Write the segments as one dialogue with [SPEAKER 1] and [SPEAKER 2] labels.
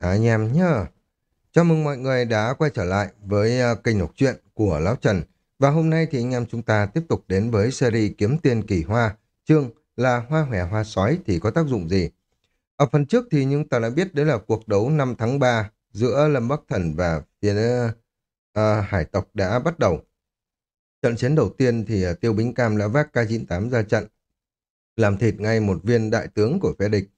[SPEAKER 1] Anh em nhá. Chào mừng mọi người đã quay trở lại với à, kênh đọc truyện của Lão Trần. Và hôm nay thì anh em chúng ta tiếp tục đến với series Kiếm Tiên Kỳ Hoa. Chương là Hoa Hòe Hoa Sói thì có tác dụng gì? Ở phần trước thì chúng ta đã biết đấy là cuộc đấu năm tháng 3 giữa Lâm Bắc Thần và phía uh, hải tộc đã bắt đầu. Trận chiến đầu tiên thì à, Tiêu Bính Cam đã vác K98 ra trận, làm thịt ngay một viên đại tướng của phe địch.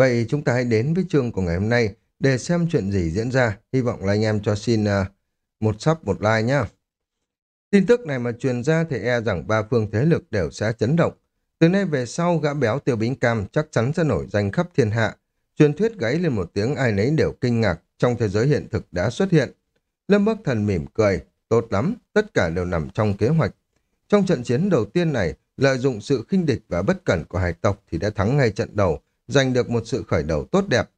[SPEAKER 1] Vậy chúng ta hãy đến với chương của ngày hôm nay để xem chuyện gì diễn ra. Hy vọng là anh em cho xin uh, một sub một like nhé. Tin tức này mà truyền ra thì e rằng ba phương thế lực đều sẽ chấn động. Từ nay về sau gã béo tiêu bính cam chắc chắn sẽ nổi danh khắp thiên hạ. Truyền thuyết gáy lên một tiếng ai nấy đều kinh ngạc trong thế giới hiện thực đã xuất hiện. Lâm Bắc Thần mỉm cười, tốt lắm, tất cả đều nằm trong kế hoạch. Trong trận chiến đầu tiên này, lợi dụng sự khinh địch và bất cẩn của hải tộc thì đã thắng ngay trận đầu, giành được một sự khởi đầu tốt đẹp.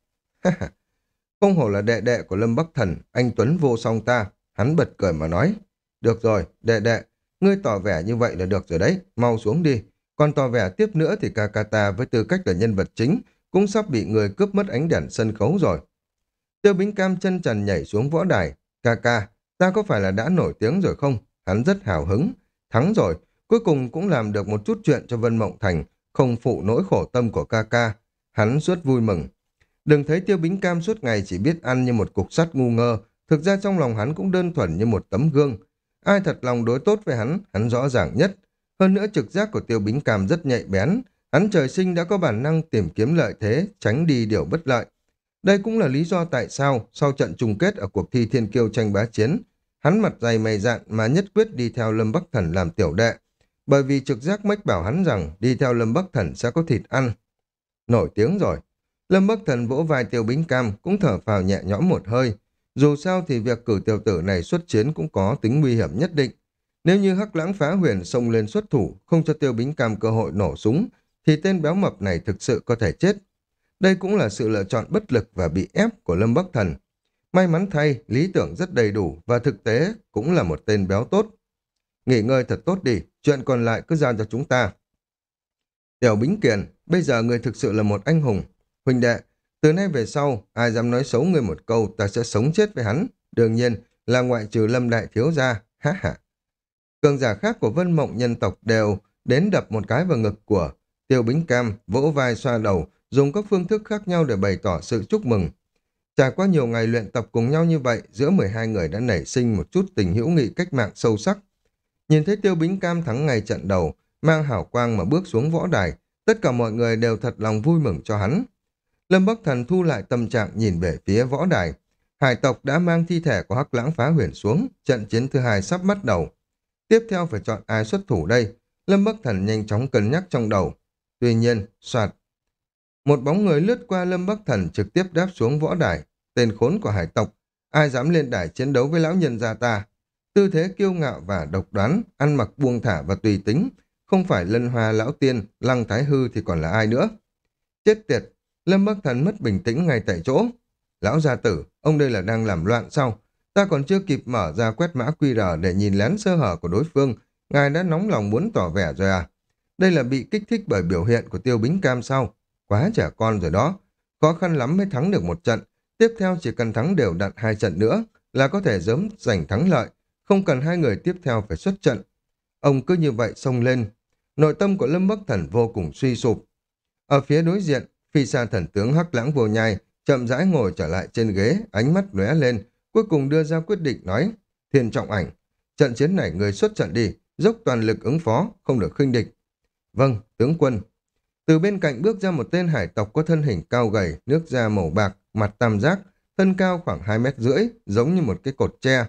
[SPEAKER 1] Không hổ là đệ đệ của Lâm Bắc Thần, anh Tuấn vô song ta. Hắn bật cười mà nói. Được rồi, đệ đệ, ngươi tỏ vẻ như vậy là được rồi đấy, mau xuống đi. Còn tỏ vẻ tiếp nữa thì Kakata với tư cách là nhân vật chính cũng sắp bị người cướp mất ánh đèn sân khấu rồi. Tiêu Bính Cam chân trần nhảy xuống võ đài. Kaka, ta có phải là đã nổi tiếng rồi không? Hắn rất hào hứng. Thắng rồi, cuối cùng cũng làm được một chút chuyện cho Vân Mộng Thành, không phụ nỗi khổ tâm của Kaka. Hắn suốt vui mừng. Đừng thấy tiêu bính cam suốt ngày chỉ biết ăn như một cục sắt ngu ngơ, thực ra trong lòng hắn cũng đơn thuần như một tấm gương. Ai thật lòng đối tốt với hắn, hắn rõ ràng nhất. Hơn nữa trực giác của tiêu bính cam rất nhạy bén, hắn trời sinh đã có bản năng tìm kiếm lợi thế, tránh đi điều bất lợi. Đây cũng là lý do tại sao, sau trận chung kết ở cuộc thi thiên kiêu tranh bá chiến, hắn mặt dày mày dạn mà nhất quyết đi theo Lâm Bắc Thần làm tiểu đệ. Bởi vì trực giác mách bảo hắn rằng đi theo Lâm Bắc Thần sẽ có thịt ăn. Nổi tiếng rồi. Lâm Bắc Thần vỗ vai tiêu bính cam cũng thở phào nhẹ nhõm một hơi. Dù sao thì việc cử tiểu tử này xuất chiến cũng có tính nguy hiểm nhất định. Nếu như hắc lãng phá huyền xông lên xuất thủ, không cho tiêu bính cam cơ hội nổ súng, thì tên béo mập này thực sự có thể chết. Đây cũng là sự lựa chọn bất lực và bị ép của Lâm Bắc Thần. May mắn thay, lý tưởng rất đầy đủ và thực tế cũng là một tên béo tốt. Nghỉ ngơi thật tốt đi, chuyện còn lại cứ giao cho chúng ta. Tiểu Bính Kiền, bây giờ người thực sự là một anh hùng. Huynh đệ, từ nay về sau, ai dám nói xấu người một câu, ta sẽ sống chết với hắn. Đương nhiên là ngoại trừ lâm đại thiếu gia, ha ha. Cường giả khác của vân mộng nhân tộc đều đến đập một cái vào ngực của Tiêu Bính Cam, vỗ vai xoa đầu, dùng các phương thức khác nhau để bày tỏ sự chúc mừng. Trải qua nhiều ngày luyện tập cùng nhau như vậy, giữa 12 người đã nảy sinh một chút tình hữu nghị cách mạng sâu sắc. Nhìn thấy Tiêu Bính Cam thắng ngày trận đầu, mang hảo quang mà bước xuống võ đài, tất cả mọi người đều thật lòng vui mừng cho hắn. Lâm Bắc Thần thu lại tâm trạng nhìn về phía võ đài. Hải tộc đã mang thi thể của Hắc Lãng phá huyền xuống, trận chiến thứ hai sắp bắt đầu. Tiếp theo phải chọn ai xuất thủ đây? Lâm Bắc Thần nhanh chóng cân nhắc trong đầu. Tuy nhiên, soạt. Một bóng người lướt qua Lâm Bắc Thần trực tiếp đáp xuống võ đài. Tên khốn của hải tộc. Ai dám lên đài chiến đấu với lão nhân gia ta? Tư thế kiêu ngạo và độc đoán, ăn mặc buông thả và tùy tính, không phải lân hoa lão tiên, lăng thái hư thì còn là ai nữa. Chết tiệt, Lâm Bắc Thần mất bình tĩnh ngay tại chỗ. Lão gia tử, ông đây là đang làm loạn sao? Ta còn chưa kịp mở ra quét mã QR để nhìn lén sơ hở của đối phương, ngài đã nóng lòng muốn tỏ vẻ rồi à? Đây là bị kích thích bởi biểu hiện của tiêu bính cam sao? Quá trẻ con rồi đó. Khó khăn lắm mới thắng được một trận. Tiếp theo chỉ cần thắng đều đặn hai trận nữa là có thể sớm giành thắng lợi. Không cần hai người tiếp theo phải xuất trận. Ông cứ như vậy xông lên, Nội tâm của Lâm Bắc Thần vô cùng suy sụp. Ở phía đối diện, phi xa thần tướng Hắc Lãng vô nhai, chậm rãi ngồi trở lại trên ghế, ánh mắt lóe lên, cuối cùng đưa ra quyết định nói, thiên trọng ảnh, trận chiến này người xuất trận đi, dốc toàn lực ứng phó, không được khinh địch. Vâng, tướng quân. Từ bên cạnh bước ra một tên hải tộc có thân hình cao gầy, nước da màu bạc, mặt tam giác, thân cao khoảng 2 mét rưỡi, giống như một cái cột tre.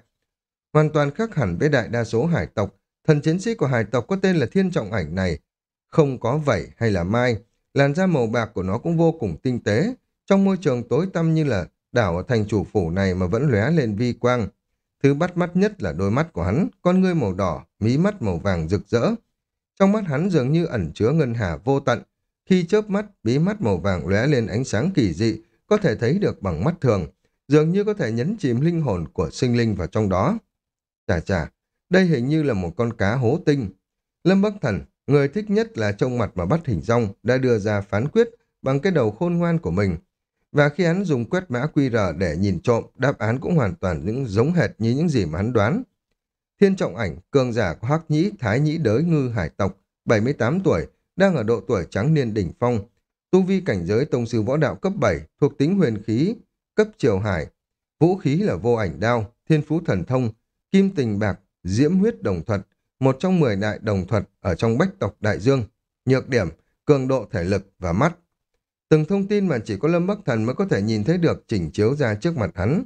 [SPEAKER 1] Hoàn toàn khác hẳn với đại đa số hải tộc, Thần chiến sĩ của hải tộc có tên là Thiên Trọng Ảnh này, không có vảy hay là mai, làn da màu bạc của nó cũng vô cùng tinh tế. Trong môi trường tối tăm như là đảo ở thành chủ phủ này mà vẫn lóe lên vi quang. Thứ bắt mắt nhất là đôi mắt của hắn, con ngươi màu đỏ, mí mắt màu vàng rực rỡ. Trong mắt hắn dường như ẩn chứa ngân hà vô tận. Khi chớp mắt, bí mắt màu vàng lóe lên ánh sáng kỳ dị, có thể thấy được bằng mắt thường, dường như có thể nhấn chìm linh hồn của sinh linh vào trong đó. Chà chà, đây hình như là một con cá hố tinh. Lâm Bắc Thần, người thích nhất là trông mặt mà bắt hình rong, đã đưa ra phán quyết bằng cái đầu khôn ngoan của mình. Và khi hắn dùng quét mã QR để nhìn trộm, đáp án cũng hoàn toàn những giống hệt như những gì mà hắn đoán. Thiên trọng ảnh, cường giả của Hắc Nhĩ, Thái Nhĩ đới ngư hải tộc, 78 tuổi, đang ở độ tuổi trắng niên đỉnh phong. Tu vi cảnh giới tông sư võ đạo cấp 7, thuộc tính huyền khí, cấp triều hải. Vũ khí là vô ảnh đao, thiên phú thần thông, kim tình bạc, diễm huyết đồng thuật, một trong 10 đại đồng thuật ở trong bách tộc đại dương. Nhược điểm, cường độ thể lực và mắt. Từng thông tin mà chỉ có Lâm Bắc Thần mới có thể nhìn thấy được chỉnh chiếu ra trước mặt hắn.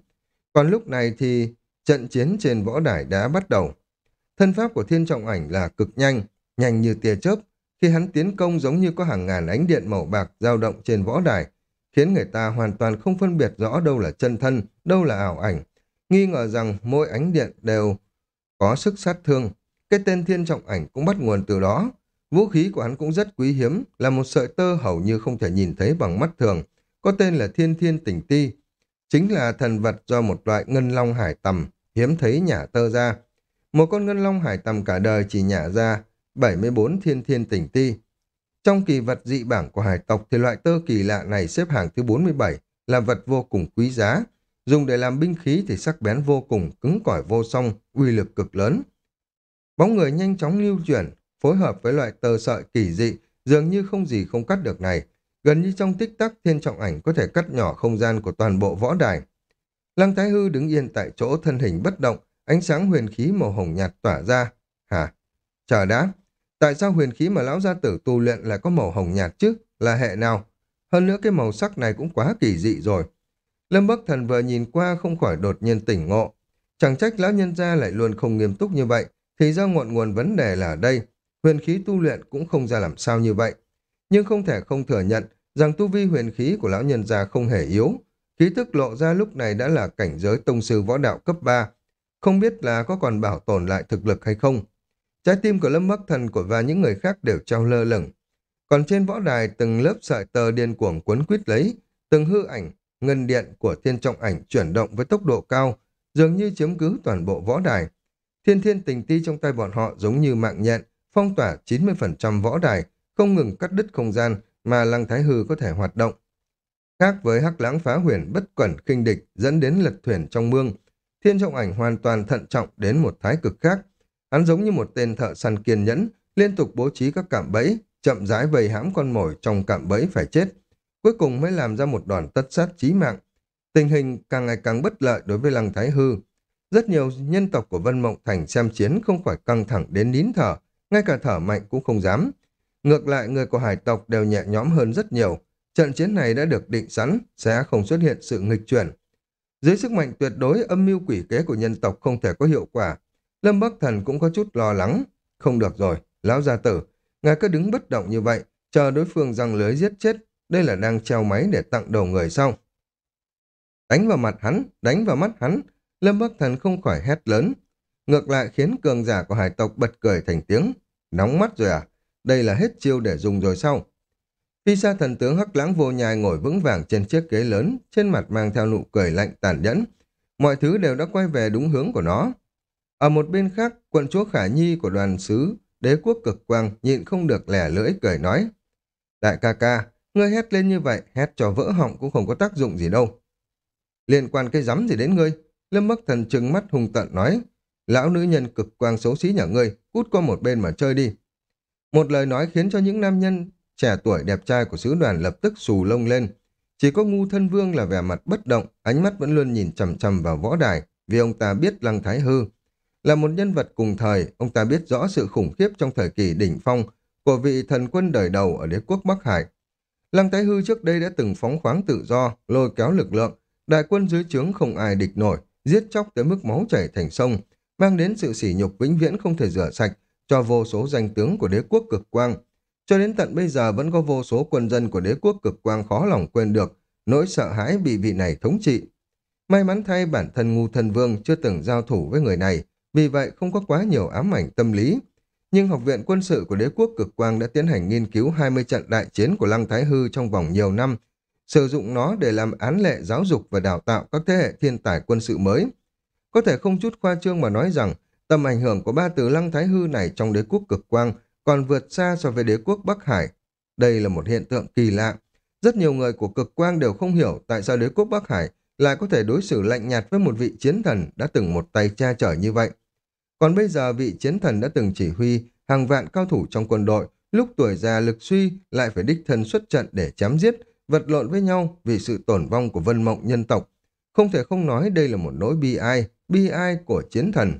[SPEAKER 1] Còn lúc này thì trận chiến trên võ đài đã bắt đầu. Thân pháp của thiên trọng ảnh là cực nhanh, nhanh như tia chớp. Khi hắn tiến công giống như có hàng ngàn ánh điện màu bạc dao động trên võ đài, khiến người ta hoàn toàn không phân biệt rõ đâu là chân thân, đâu là ảo ảnh. Nghi ngờ rằng mỗi ánh điện đều có sức sát thương. Cái tên thiên trọng ảnh cũng bắt nguồn từ đó. Vũ khí của hắn cũng rất quý hiếm, là một sợi tơ hầu như không thể nhìn thấy bằng mắt thường, có tên là thiên thiên tỉnh ti. Chính là thần vật do một loại ngân long hải tầm, hiếm thấy nhả tơ ra. Một con ngân long hải tầm cả đời chỉ nhả ra 74 thiên thiên tỉnh ti. Trong kỳ vật dị bảng của hải tộc thì loại tơ kỳ lạ này xếp hạng thứ 47, là vật vô cùng quý giá. Dùng để làm binh khí thì sắc bén vô cùng, cứng cỏi vô song, uy lực cực lớn. Bóng người nhanh chóng lưu chuyển, phối hợp với loại tờ sợi kỳ dị, dường như không gì không cắt được này. Gần như trong tích tắc thiên trọng ảnh có thể cắt nhỏ không gian của toàn bộ võ đài. Lăng Thái Hư đứng yên tại chỗ thân hình bất động, ánh sáng huyền khí màu hồng nhạt tỏa ra. Hả? Chờ đã. Tại sao huyền khí mà lão gia tử tu luyện lại có màu hồng nhạt chứ? Là hệ nào? Hơn nữa cái màu sắc này cũng quá kỳ dị rồi. Lâm Bắc Thần vừa nhìn qua không khỏi đột nhiên tỉnh ngộ. Chẳng trách lão nhân gia lại luôn không nghiêm túc như vậy, thì ra ngọn nguồn vấn đề là ở đây. Huyền khí tu luyện cũng không ra làm sao như vậy. Nhưng không thể không thừa nhận rằng tu vi huyền khí của lão nhân gia không hề yếu. Khí tức lộ ra lúc này đã là cảnh giới tông sư võ đạo cấp 3. Không biết là có còn bảo tồn lại thực lực hay không. Trái tim của Lâm Bắc Thần của và những người khác đều trao lơ lửng. Còn trên võ đài từng lớp sợi tờ điên cuồng quấn quýt lấy, từng hư ảnh, ngân điện của thiên trọng ảnh chuyển động với tốc độ cao, dường như chiếm cứ toàn bộ võ đài. Thiên thiên tình ti trong tay bọn họ giống như mạng nhện, phong tỏa 90% võ đài, không ngừng cắt đứt không gian mà Lăng Thái Hư có thể hoạt động. Khác với hắc lãng phá huyền bất cẩn khinh địch dẫn đến lật thuyền trong mương, thiên trọng ảnh hoàn toàn thận trọng đến một thái cực khác. Hắn giống như một tên thợ săn kiên nhẫn, liên tục bố trí các cạm bẫy, chậm rãi vây hãm con mồi trong cạm bẫy phải chết. Cuối cùng mới làm ra một đòn tất sát chí mạng. Tình hình càng ngày càng bất lợi đối với Lăng Thái Hư. Rất nhiều nhân tộc của Vân Mộng Thành xem chiến không khỏi căng thẳng đến nín thở, ngay cả thở mạnh cũng không dám. Ngược lại, người của hải tộc đều nhẹ nhõm hơn rất nhiều. Trận chiến này đã được định sẵn, sẽ không xuất hiện sự nghịch chuyển. Dưới sức mạnh tuyệt đối, âm mưu quỷ kế của nhân tộc không thể có hiệu quả. Lâm Bắc Thần cũng có chút lo lắng. Không được rồi, lão gia tử, ngài cứ đứng bất động như vậy, chờ đối phương răng lưới giết chết, đây là đang treo máy để tặng đầu người sau. Đánh vào mặt hắn, đánh vào mắt hắn, Lâm Bắc Thần không khỏi hét lớn. Ngược lại khiến cường giả của hải tộc bật cười thành tiếng. Nóng mắt rồi à? Đây là hết chiêu để dùng rồi sau. Phi sa thần tướng hắc lãng vô nhai ngồi vững vàng trên chiếc ghế lớn, trên mặt mang theo nụ cười lạnh tàn nhẫn. Mọi thứ đều đã quay về đúng hướng của nó. Ở một bên khác, quận chúa Khả Nhi của đoàn sứ, đế quốc cực quang, nhịn không được lẻ lưỡi cười nói. Đại ca ca, ngươi hét lên như vậy, hét cho vỡ họng cũng không có tác dụng gì đâu. Liên quan cái rắm gì đến ngươi? Lâm Bắc Thần trừng mắt hung tận nói. Lão nữ nhân cực quang xấu xí nhà ngươi, cút qua một bên mà chơi đi. Một lời nói khiến cho những nam nhân trẻ tuổi đẹp trai của sứ đoàn lập tức xù lông lên. Chỉ có ngu thân vương là vẻ mặt bất động, ánh mắt vẫn luôn nhìn chầm chầm vào võ đài, vì ông ta biết Lăng Thái Hư. Là một nhân vật cùng thời, ông ta biết rõ sự khủng khiếp trong thời kỳ đỉnh phong của vị thần quân đời đầu ở đế quốc Bắc Hải. Lăng Thái Hư trước đây đã từng phóng khoáng tự do, lôi kéo lực lượng, đại quân dưới trướng không ai địch nổi, giết chóc tới mức máu chảy thành sông, mang đến sự sỉ nhục vĩnh viễn không thể rửa sạch cho vô số danh tướng của đế quốc cực quang. Cho đến tận bây giờ vẫn có vô số quân dân của đế quốc cực quang khó lòng quên được nỗi sợ hãi bị vị này thống trị. May mắn thay bản thân ngu thần vương chưa từng giao thủ với người này, vì vậy không có quá nhiều ám ảnh tâm lý. Nhưng Học viện Quân sự của đế quốc cực quang đã tiến hành nghiên cứu 20 trận đại chiến của Lăng Thái Hư trong vòng nhiều năm, sử dụng nó để làm án lệ giáo dục và đào tạo các thế hệ thiên tài quân sự mới. Có thể không chút khoa trương mà nói rằng tầm ảnh hưởng của ba từ Lăng Thái Hư này trong đế quốc cực quang còn vượt xa so với đế quốc Bắc Hải. Đây là một hiện tượng kỳ lạ. Rất nhiều người của cực quang đều không hiểu tại sao đế quốc Bắc Hải lại có thể đối xử lạnh nhạt với một vị chiến thần đã từng một tay cha chở như vậy. Còn bây giờ vị chiến thần đã từng chỉ huy hàng vạn cao thủ trong quân đội, lúc tuổi già lực suy lại phải đích thân xuất trận để chém giết, vật lộn với nhau vì sự tổn vong của vân mộng nhân tộc. Không thể không nói đây là một nỗi bi ai, bi ai của chiến thần.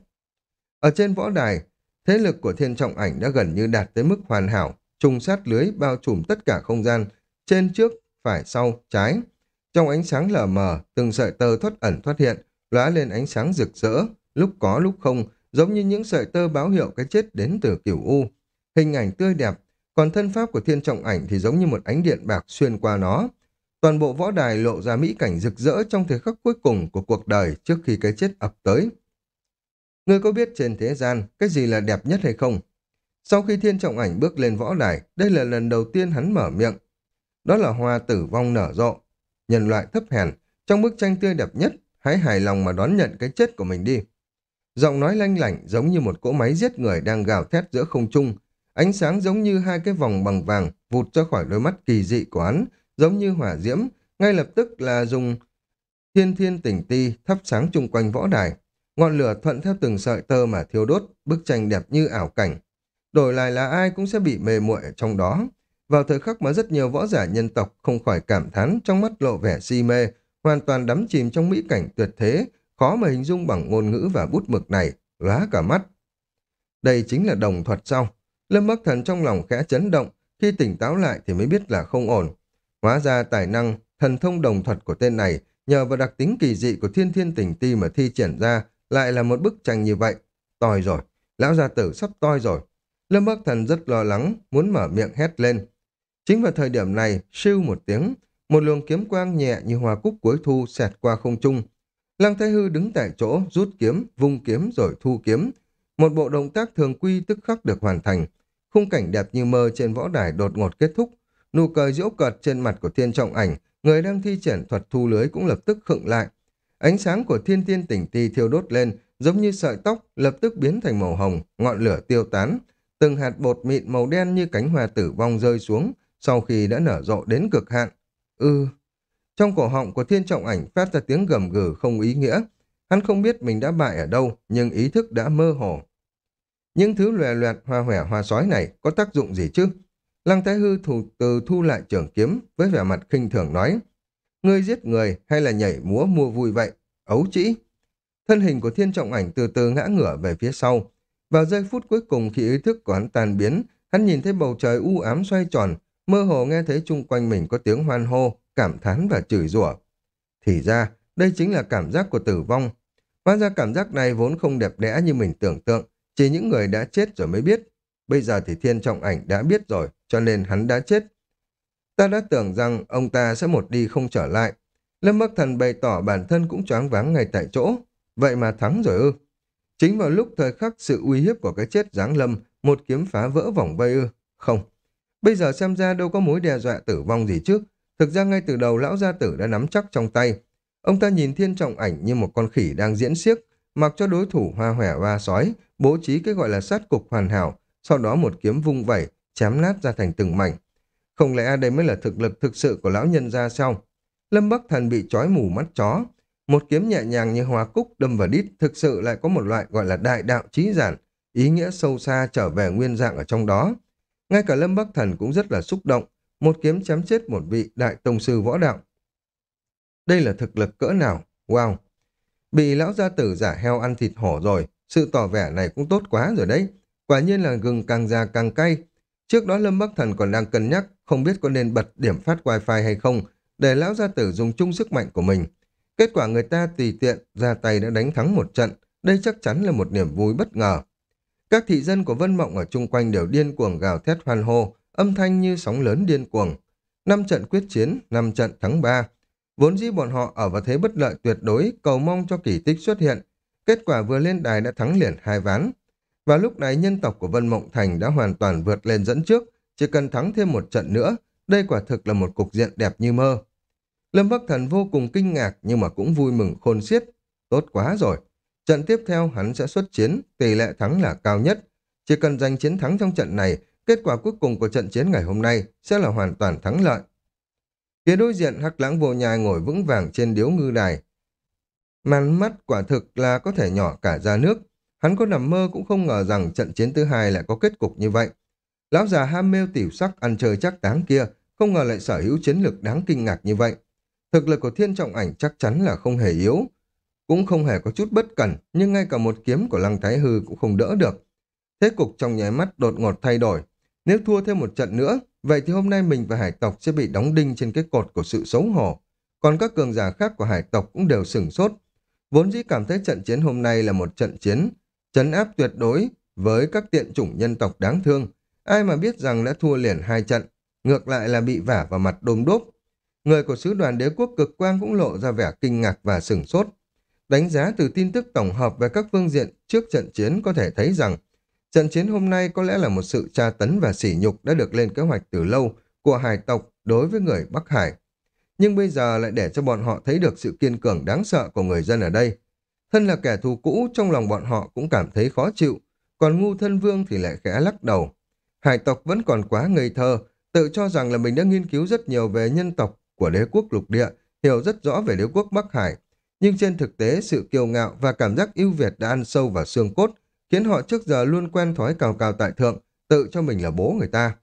[SPEAKER 1] Ở trên võ đài, thế lực của thiên trọng ảnh đã gần như đạt tới mức hoàn hảo, trùng sát lưới bao trùm tất cả không gian, trên trước, phải sau, trái. Trong ánh sáng lờ mờ, từng sợi tơ thoát ẩn thoát hiện, lóa lên ánh sáng rực rỡ, lúc có lúc không, giống như những sợi tơ báo hiệu cái chết đến từ kiểu u. Hình ảnh tươi đẹp, còn thân pháp của thiên trọng ảnh thì giống như một ánh điện bạc xuyên qua nó. Toàn bộ võ đài lộ ra mỹ cảnh rực rỡ trong thời khắc cuối cùng của cuộc đời trước khi cái chết ập tới. ngươi có biết trên thế gian cái gì là đẹp nhất hay không? Sau khi thiên trọng ảnh bước lên võ đài, đây là lần đầu tiên hắn mở miệng. Đó là hoa tử vong nở rộ. Nhân loại thấp hèn, trong bức tranh tươi đẹp nhất, hãy hài lòng mà đón nhận cái chết của mình đi. Giọng nói lanh lảnh giống như một cỗ máy giết người đang gào thét giữa không trung. Ánh sáng giống như hai cái vòng bằng vàng vụt ra khỏi đôi mắt kỳ dị của hắn, giống như hỏa diễm, ngay lập tức là dùng thiên thiên tỉnh ti thắp sáng chung quanh võ đài. Ngọn lửa thuận theo từng sợi tơ mà thiêu đốt, bức tranh đẹp như ảo cảnh. Đổi lại là ai cũng sẽ bị mê muội ở trong đó. Vào thời khắc mà rất nhiều võ giả nhân tộc không khỏi cảm thán trong mắt lộ vẻ si mê, hoàn toàn đắm chìm trong mỹ cảnh tuyệt thế, khó mà hình dung bằng ngôn ngữ và bút mực này, lóa cả mắt. Đây chính là đồng thuật sau. Lâm Bắc Thần trong lòng khẽ chấn động, khi tỉnh táo lại thì mới biết là không ổn. Hóa ra tài năng, thần thông đồng thuật của tên này nhờ vào đặc tính kỳ dị của thiên thiên tỉnh ti mà thi triển ra lại là một bức tranh như vậy. Toi rồi, lão gia tử sắp toi rồi. Lâm Bắc Thần rất lo lắng, muốn mở miệng hét lên. Chính vào thời điểm này, siêu một tiếng, một luồng kiếm quang nhẹ như hoa cúc cuối thu xẹt qua không trung. Lăng Thái Hư đứng tại chỗ, rút kiếm, vung kiếm rồi thu kiếm. Một bộ động tác thường quy tức khắc được hoàn thành. Khung cảnh đẹp như mơ trên võ đài đột ngột kết thúc. Nụ cười diễu cợt trên mặt của thiên trọng ảnh, người đang thi triển thuật thu lưới cũng lập tức khựng lại. Ánh sáng của thiên tiên tỉnh ti thiêu đốt lên, giống như sợi tóc, lập tức biến thành màu hồng, ngọn lửa tiêu tán. Từng hạt bột mịn màu đen như cánh hoa tử vong rơi xuống, sau khi đã nở rộ đến cực hạn. Ừ, trong cổ họng của thiên trọng ảnh phát ra tiếng gầm gừ không ý nghĩa. Hắn không biết mình đã bại ở đâu, nhưng ý thức đã mơ hồ. Những thứ lòe loẹt hoa hòe hoa sói này có tác dụng gì chứ? Lăng Thái Hư thủ từ thu lại trường kiếm với vẻ mặt khinh thường nói. Ngươi giết người hay là nhảy múa mua vui vậy? Ấu chỉ. Thân hình của thiên trọng ảnh từ từ ngã ngửa về phía sau. Vào giây phút cuối cùng khi ý thức của hắn tan biến, hắn nhìn thấy bầu trời u ám xoay tròn, mơ hồ nghe thấy chung quanh mình có tiếng hoan hô, cảm thán và chửi rủa. Thì ra, đây chính là cảm giác của tử vong. Hóa ra cảm giác này vốn không đẹp đẽ như mình tưởng tượng, chỉ những người đã chết rồi mới biết. Bây giờ thì thiên trọng ảnh đã biết rồi, cho nên hắn đã chết. Ta đã tưởng rằng ông ta sẽ một đi không trở lại. Lâm Bắc Thần bày tỏ bản thân cũng choáng váng ngay tại chỗ. Vậy mà thắng rồi ư. Chính vào lúc thời khắc sự uy hiếp của cái chết giáng lâm, một kiếm phá vỡ vòng vây ư. Không, Bây giờ xem ra đâu có mối đe dọa tử vong gì trước. Thực ra ngay từ đầu lão gia tử đã nắm chắc trong tay. Ông ta nhìn thiên trọng ảnh như một con khỉ đang diễn xiếc, mặc cho đối thủ hoa hòe và sói, bố trí cái gọi là sát cục hoàn hảo, sau đó một kiếm vung vẩy, chém nát ra thành từng mảnh. Không lẽ đây mới là thực lực thực sự của lão nhân gia sao? Lâm Bắc Thần bị trói mù mắt chó. Một kiếm nhẹ nhàng như hoa cúc đâm vào đít thực sự lại có một loại gọi là đại đạo trí giản, ý nghĩa sâu xa trở về nguyên dạng ở trong đó. Ngay cả Lâm Bắc Thần cũng rất là xúc động, một kiếm chém chết một vị đại tông sư võ đạo. Đây là thực lực cỡ nào? Wow! Bị lão gia tử giả heo ăn thịt hổ rồi, sự tỏ vẻ này cũng tốt quá rồi đấy. Quả nhiên là gừng càng già càng cay. Trước đó Lâm Bắc Thần còn đang cân nhắc không biết có nên bật điểm phát wifi hay không để lão gia tử dùng chung sức mạnh của mình. Kết quả người ta tùy tiện ra tay đã đánh thắng một trận, đây chắc chắn là một niềm vui bất ngờ. Các thị dân của Vân Mộng ở chung quanh đều điên cuồng gào thét hoan hô, âm thanh như sóng lớn điên cuồng. Năm trận quyết chiến, năm trận thắng ba. Vốn dĩ bọn họ ở vào thế bất lợi tuyệt đối, cầu mong cho kỳ tích xuất hiện. Kết quả vừa lên đài đã thắng liền hai ván. Và lúc này nhân tộc của Vân Mộng Thành đã hoàn toàn vượt lên dẫn trước, chỉ cần thắng thêm một trận nữa, đây quả thực là một cục diện đẹp như mơ. Lâm Bắc Thần vô cùng kinh ngạc nhưng mà cũng vui mừng khôn xiết. Tốt quá rồi, Trận tiếp theo hắn sẽ xuất chiến, tỷ lệ thắng là cao nhất. Chỉ cần giành chiến thắng trong trận này, kết quả cuối cùng của trận chiến ngày hôm nay sẽ là hoàn toàn thắng lợi. Phía đối diện hắc lãng vô nhai ngồi vững vàng trên điếu ngư đài. Màn mắt quả thực là có thể nhỏ cả ra nước. Hắn có nằm mơ cũng không ngờ rằng trận chiến thứ hai lại có kết cục như vậy. Lão già ham mê tiểu sắc ăn chơi chắc táng kia, không ngờ lại sở hữu chiến lược đáng kinh ngạc như vậy. Thực lực của thiên trọng ảnh chắc chắn là không hề yếu, cũng không hề có chút bất cẩn, nhưng ngay cả một kiếm của Lăng Thái Hư cũng không đỡ được. Thế cục trong nháy mắt đột ngột thay đổi. Nếu thua thêm một trận nữa, vậy thì hôm nay mình và hải tộc sẽ bị đóng đinh trên cái cột của sự xấu hổ. Còn các cường giả khác của hải tộc cũng đều sửng sốt. Vốn dĩ cảm thấy trận chiến hôm nay là một trận chiến chấn áp tuyệt đối với các tiện chủng nhân tộc đáng thương. Ai mà biết rằng đã thua liền hai trận, ngược lại là bị vả vào mặt đôm đốp. Người của sứ đoàn đế quốc cực quang cũng lộ ra vẻ kinh ngạc và sửng sốt. Đánh giá từ tin tức tổng hợp về các phương diện trước trận chiến có thể thấy rằng trận chiến hôm nay có lẽ là một sự tra tấn và sỉ nhục đã được lên kế hoạch từ lâu của hải tộc đối với người Bắc Hải. Nhưng bây giờ lại để cho bọn họ thấy được sự kiên cường đáng sợ của người dân ở đây. Thân là kẻ thù cũ, trong lòng bọn họ cũng cảm thấy khó chịu, còn ngu thân vương thì lại khẽ lắc đầu. Hải tộc vẫn còn quá ngây thơ, tự cho rằng là mình đã nghiên cứu rất nhiều về nhân tộc của đế quốc lục địa, hiểu rất rõ về đế quốc Bắc Hải, nhưng trên thực tế, sự kiêu ngạo và cảm giác ưu việt đã ăn sâu vào xương cốt, khiến họ trước giờ luôn quen thói cào cào tại thượng, tự cho mình là bố người ta.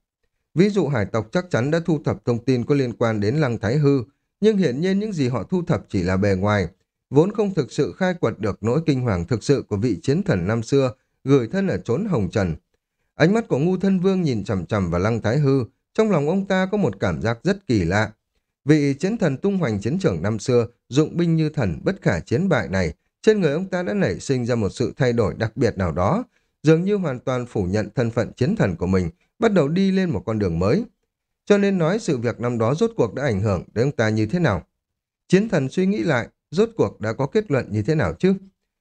[SPEAKER 1] Ví dụ hải tộc chắc chắn đã thu thập thông tin có liên quan đến Lăng Thái Hư, nhưng hiển nhiên những gì họ thu thập chỉ là bề ngoài, vốn không thực sự khai quật được nỗi kinh hoàng thực sự của vị chiến thần năm xưa, gửi thân ở chốn hồng trần. Ánh mắt của ngu thân vương nhìn chầm chầm vào Lăng Thái Hư, trong lòng ông ta có một cảm giác rất kỳ lạ, Vị chiến thần tung hoành chiến trường năm xưa, dụng binh như thần bất khả chiến bại này, trên người ông ta đã nảy sinh ra một sự thay đổi đặc biệt nào đó, dường như hoàn toàn phủ nhận thân phận chiến thần của mình, bắt đầu đi lên một con đường mới. Cho nên nói sự việc năm đó rốt cuộc đã ảnh hưởng đến ông ta như thế nào. Chiến thần suy nghĩ lại, rốt cuộc đã có kết luận như thế nào chứ?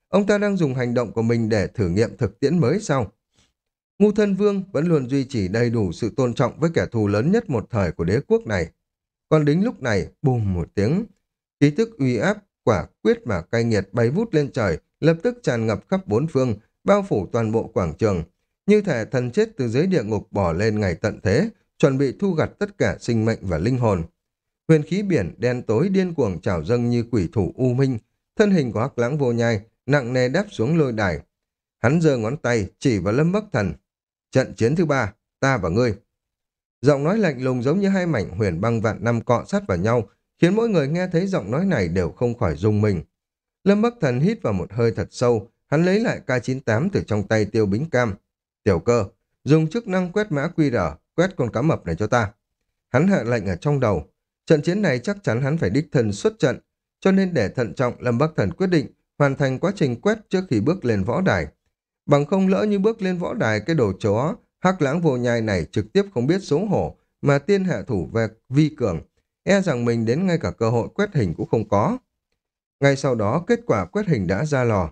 [SPEAKER 1] Ông ta đang dùng hành động của mình để thử nghiệm thực tiễn mới sao? Ngu thân vương vẫn luôn duy trì đầy đủ sự tôn trọng với kẻ thù lớn nhất một thời của đế quốc này. Còn đến lúc này, bùm một tiếng, khí tức uy áp, quả quyết và cay nghiệt bay vút lên trời, lập tức tràn ngập khắp bốn phương, bao phủ toàn bộ quảng trường. Như thể thần chết từ dưới địa ngục bỏ lên ngày tận thế, chuẩn bị thu gặt tất cả sinh mệnh và linh hồn. Huyền khí biển đen tối điên cuồng trào dâng như quỷ thủ u minh, thân hình của hắc lãng vô nhai, nặng nề đáp xuống lôi đài. Hắn giơ ngón tay chỉ vào lâm bắc thần. Trận chiến thứ ba, ta và ngươi. Giọng nói lạnh lùng giống như hai mảnh huyền băng vạn năm cọ sát vào nhau, khiến mỗi người nghe thấy giọng nói này đều không khỏi rung mình. Lâm Bắc Thần hít vào một hơi thật sâu, hắn lấy lại K98 từ trong tay tiêu bính cam. Tiểu cơ, dùng chức năng quét mã QR, quét con cá mập này cho ta. Hắn hạ lệnh ở trong đầu. Trận chiến này chắc chắn hắn phải đích thân xuất trận, cho nên để thận trọng Lâm Bắc Thần quyết định hoàn thành quá trình quét trước khi bước lên võ đài. Bằng không lỡ như bước lên võ đài cái đồ chó Hắc lãng vô nhai này trực tiếp không biết xấu hổ, mà tiên hạ thủ về vi cường, e rằng mình đến ngay cả cơ hội quét hình cũng không có. Ngay sau đó, kết quả quét hình đã ra lò.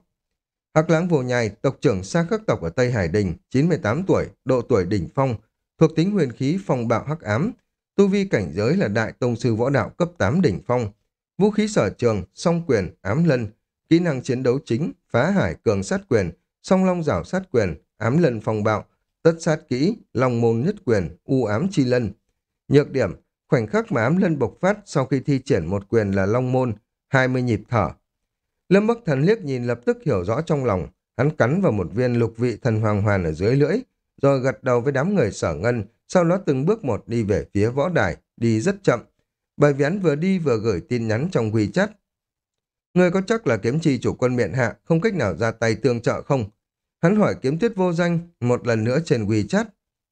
[SPEAKER 1] Hắc lãng vô nhai, tộc trưởng xa khắc tộc ở Tây Hải Đình, 98 tuổi, độ tuổi đỉnh phong, thuộc tính huyền khí phong bạo hắc ám, tu vi cảnh giới là đại tông sư võ đạo cấp 8 đỉnh phong, vũ khí sở trường, song quyền, ám lân, kỹ năng chiến đấu chính, phá hải cường sát quyền, song long rảo sát quyền, ám lân phong bạo, tất sát kỹ, long môn nhất quyền, u ám chi lân. Nhược điểm, khoảnh khắc mà ám lân bộc phát sau khi thi triển một quyền là long môn, 20 nhịp thở. Lâm Bắc Thần liếc nhìn lập tức hiểu rõ trong lòng, hắn cắn vào một viên lục vị thần hoàng hoàn ở dưới lưỡi, rồi gật đầu với đám người sở ngân, sau đó từng bước một đi về phía võ đài, đi rất chậm, bởi vì hắn vừa đi vừa gửi tin nhắn trong WeChat. Người có chắc là kiếm chi chủ quân miện hạ, không cách nào ra tay tương trợ không? Hắn hỏi kiếm tuyết vô danh một lần nữa trên WeChat.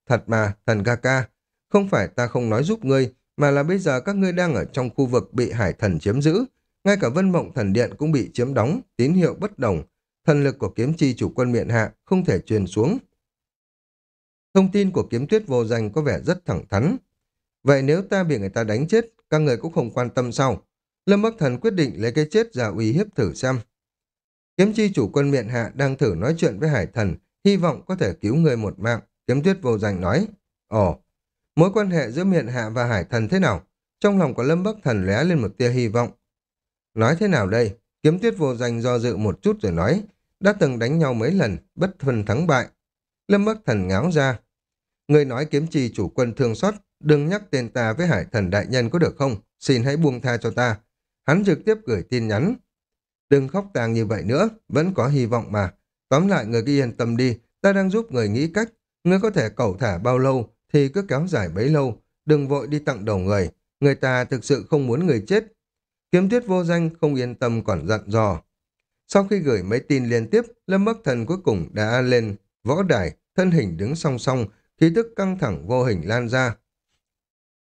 [SPEAKER 1] Thật mà, thần ca ca, không phải ta không nói giúp ngươi, mà là bây giờ các ngươi đang ở trong khu vực bị hải thần chiếm giữ. Ngay cả vân mộng thần điện cũng bị chiếm đóng, tín hiệu bất đồng. Thần lực của kiếm chi chủ quân miện hạ không thể truyền xuống. Thông tin của kiếm tuyết vô danh có vẻ rất thẳng thắn. Vậy nếu ta bị người ta đánh chết, các người cũng không quan tâm sao? Lâm Bắc Thần quyết định lấy cái chết ra uy hiếp thử xem. Kiếm chi chủ quân miện hạ đang thử nói chuyện với hải thần, hy vọng có thể cứu người một mạng. Kiếm tuyết vô danh nói, Ồ, mối quan hệ giữa miện hạ và hải thần thế nào? Trong lòng của Lâm Bắc Thần lóe lên một tia hy vọng. Nói thế nào đây? Kiếm tuyết vô danh do dự một chút rồi nói, đã từng đánh nhau mấy lần, bất phân thắng bại. Lâm Bắc Thần ngáo ra. Người nói kiếm chi chủ quân thương xót, đừng nhắc tên ta với hải thần đại nhân có được không? xin hãy buông tha cho ta. Hắn trực tiếp gửi tin nhắn. Đừng khóc tàng như vậy nữa, vẫn có hy vọng mà. Tóm lại người cứ yên tâm đi, ta đang giúp người nghĩ cách. Người có thể cẩu thả bao lâu thì cứ kéo dài bấy lâu, đừng vội đi tặng đầu người. Người ta thực sự không muốn người chết. Kiếm tuyết vô danh không yên tâm còn dặn dò. Sau khi gửi mấy tin liên tiếp, Lâm Bắc Thần cuối cùng đã lên võ đài, thân hình đứng song song, khí tức căng thẳng vô hình lan ra.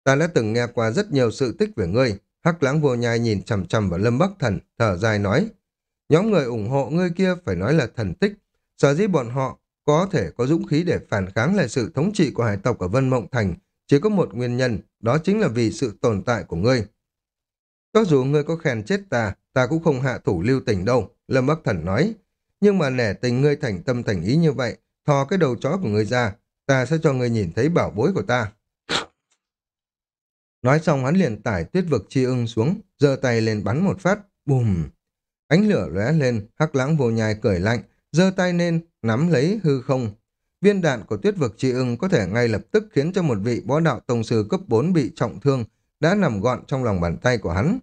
[SPEAKER 1] Ta đã từng nghe qua rất nhiều sự tích về ngươi. Hắc lãng vô nhai nhìn chằm chằm vào Lâm Bắc Thần, thở dài nói. Nhóm người ủng hộ ngươi kia phải nói là thần tích. Sở dĩ bọn họ có thể có dũng khí để phản kháng lại sự thống trị của hải tộc ở Vân Mộng Thành. Chỉ có một nguyên nhân, đó chính là vì sự tồn tại của ngươi. Cho dù ngươi có khen chết ta, ta cũng không hạ thủ lưu tình đâu, Lâm Bắc Thần nói. Nhưng mà nể tình ngươi thành tâm thành ý như vậy, thò cái đầu chó của ngươi ra, ta sẽ cho ngươi nhìn thấy bảo bối của ta. Nói xong hắn liền tải tuyết vực chi ưng xuống, giơ tay lên bắn một phát, bùm. Ánh lửa lóe lên, hắc lãng vô nhai cười lạnh, giơ tay lên, nắm lấy hư không. Viên đạn của tuyết vực chi ưng có thể ngay lập tức khiến cho một vị bó đạo tông sư cấp 4 bị trọng thương, đã nằm gọn trong lòng bàn tay của hắn.